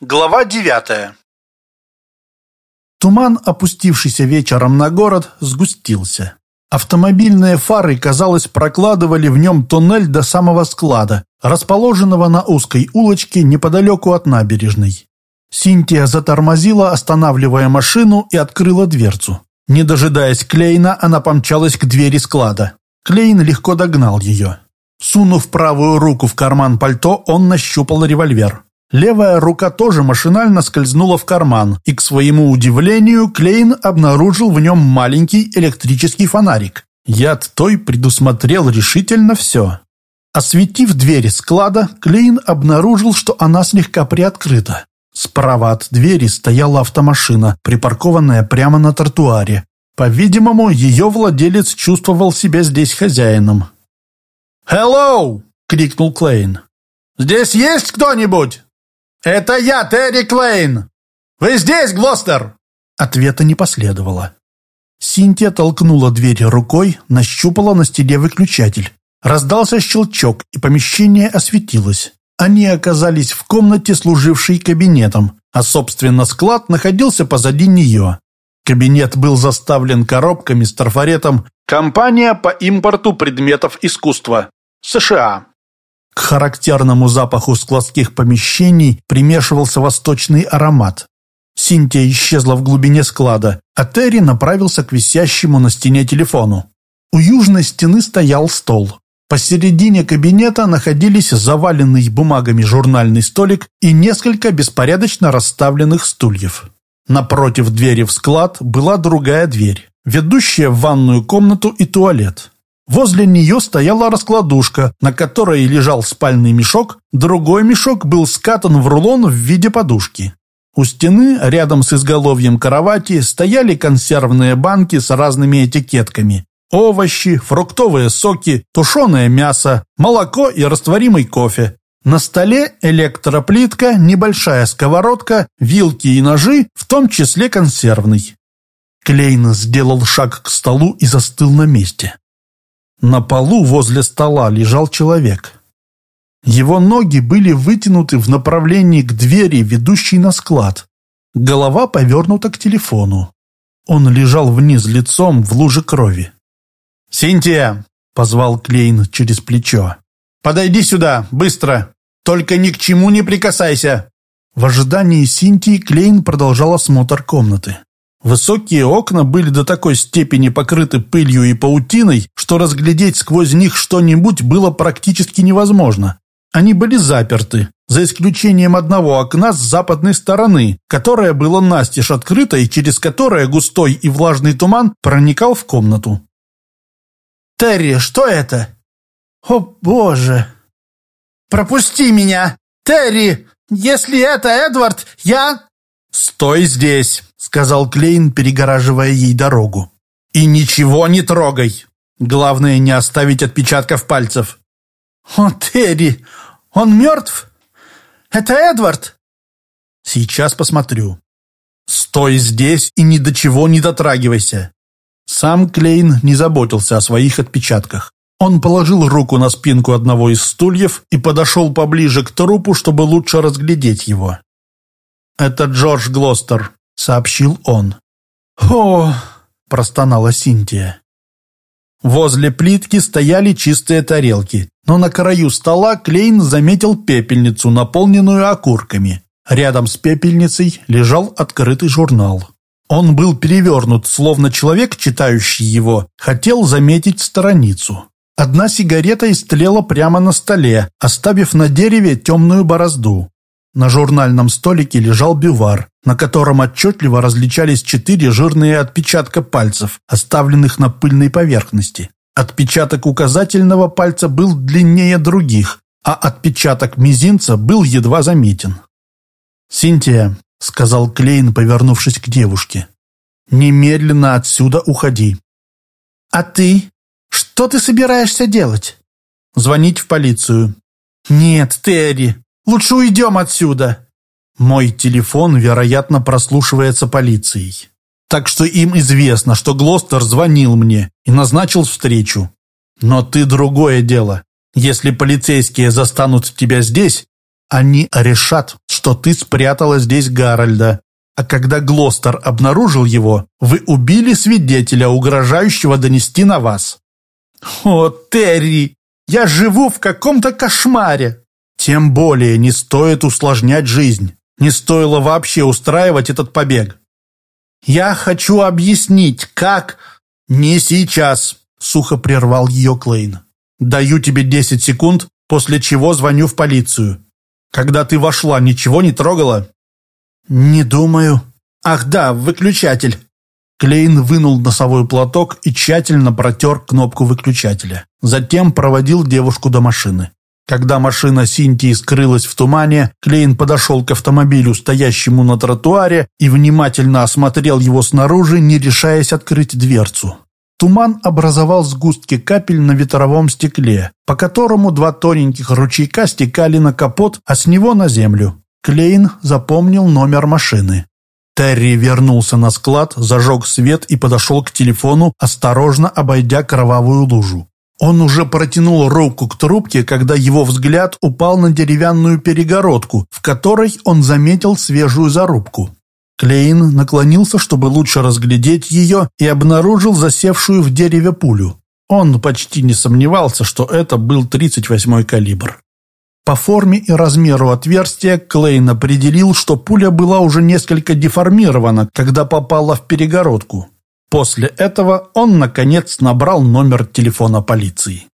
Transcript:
Глава девятая Туман, опустившийся вечером на город, сгустился. Автомобильные фары, казалось, прокладывали в нем туннель до самого склада, расположенного на узкой улочке неподалеку от набережной. Синтия затормозила, останавливая машину, и открыла дверцу. Не дожидаясь Клейна, она помчалась к двери склада. Клейн легко догнал ее. Сунув правую руку в карман пальто, он нащупал револьвер. Левая рука тоже машинально скользнула в карман, и, к своему удивлению, Клейн обнаружил в нем маленький электрический фонарик. Яд той предусмотрел решительно все. Осветив дверь склада, Клейн обнаружил, что она слегка приоткрыта. Справа от двери стояла автомашина, припаркованная прямо на тротуаре. По-видимому, ее владелец чувствовал себя здесь хозяином. «Hello!» — крикнул Клейн. «Здесь есть кто-нибудь?» «Это я, Терри Клейн! Вы здесь, Глостер?» Ответа не последовало. Синтия толкнула дверь рукой, нащупала на стене выключатель. Раздался щелчок, и помещение осветилось. Они оказались в комнате, служившей кабинетом, а, собственно, склад находился позади нее. Кабинет был заставлен коробками с трафаретом «Компания по импорту предметов искусства. США». К характерному запаху складских помещений примешивался восточный аромат. Синтия исчезла в глубине склада, а Терри направился к висящему на стене телефону. У южной стены стоял стол. Посередине кабинета находились заваленный бумагами журнальный столик и несколько беспорядочно расставленных стульев. Напротив двери в склад была другая дверь, ведущая в ванную комнату и туалет. Возле нее стояла раскладушка, на которой лежал спальный мешок, другой мешок был скатан в рулон в виде подушки. У стены, рядом с изголовьем кровати, стояли консервные банки с разными этикетками овощи, фруктовые соки, тушеное мясо, молоко и растворимый кофе. На столе электроплитка, небольшая сковородка, вилки и ножи, в том числе консервный. Клейн сделал шаг к столу и застыл на месте. На полу возле стола лежал человек. Его ноги были вытянуты в направлении к двери, ведущей на склад. Голова повернута к телефону. Он лежал вниз лицом в луже крови. «Синтия!» — позвал Клейн через плечо. «Подойди сюда, быстро! Только ни к чему не прикасайся!» В ожидании Синтии Клейн продолжал осмотр комнаты. Высокие окна были до такой степени покрыты пылью и паутиной, что разглядеть сквозь них что-нибудь было практически невозможно. Они были заперты, за исключением одного окна с западной стороны, которое было настежь открыто и через которое густой и влажный туман проникал в комнату. Терри, что это?» «О, боже!» «Пропусти меня! Терри! Если это Эдвард, я...» «Стой здесь!» — сказал Клейн, перегораживая ей дорогу. «И ничего не трогай! Главное, не оставить отпечатков пальцев!» «О, Терри! Он мертв? Это Эдвард?» «Сейчас посмотрю. Стой здесь и ни до чего не дотрагивайся. Сам Клейн не заботился о своих отпечатках. Он положил руку на спинку одного из стульев и подошел поближе к трупу, чтобы лучше разглядеть его. «Это Джордж Глостер», — сообщил он. «О!» — простонала Синтия. Возле плитки стояли чистые тарелки, но на краю стола Клейн заметил пепельницу, наполненную окурками. Рядом с пепельницей лежал открытый журнал. Он был перевернут, словно человек, читающий его, хотел заметить страницу. Одна сигарета истлела прямо на столе, оставив на дереве темную борозду. На журнальном столике лежал бивар, на котором отчетливо различались четыре жирные отпечатка пальцев, оставленных на пыльной поверхности. Отпечаток указательного пальца был длиннее других, а отпечаток мизинца был едва заметен. «Синтия, — сказал Клейн, повернувшись к девушке. «Немедленно отсюда уходи». «А ты? Что ты собираешься делать?» «Звонить в полицию». «Нет, Терри, лучше уйдем отсюда». «Мой телефон, вероятно, прослушивается полицией. Так что им известно, что Глостер звонил мне и назначил встречу. Но ты другое дело. Если полицейские застанут тебя здесь, они решат, что ты спрятала здесь Гарольда. А когда Глостер обнаружил его, вы убили свидетеля, угрожающего донести на вас. О, Терри, я живу в каком-то кошмаре. Тем более не стоит усложнять жизнь. Не стоило вообще устраивать этот побег. Я хочу объяснить, как... Не сейчас, сухо прервал ее Клейн. Даю тебе десять секунд, после чего звоню в полицию. Когда ты вошла, ничего не трогала? Не думаю. Ах да, выключатель. Клейн вынул носовой платок и тщательно протер кнопку выключателя. Затем проводил девушку до машины. Когда машина Синтии скрылась в тумане, Клейн подошел к автомобилю, стоящему на тротуаре, и внимательно осмотрел его снаружи, не решаясь открыть дверцу. Туман образовал сгустки капель на ветровом стекле, по которому два тоненьких ручейка стекали на капот, а с него на землю. Клейн запомнил номер машины. Терри вернулся на склад, зажег свет и подошел к телефону, осторожно обойдя кровавую лужу. Он уже протянул руку к трубке, когда его взгляд упал на деревянную перегородку, в которой он заметил свежую зарубку. Клейн наклонился, чтобы лучше разглядеть ее, и обнаружил засевшую в дереве пулю. Он почти не сомневался, что это был 38-й калибр. По форме и размеру отверстия Клейн определил, что пуля была уже несколько деформирована, когда попала в перегородку. После этого он, наконец, набрал номер телефона полиции.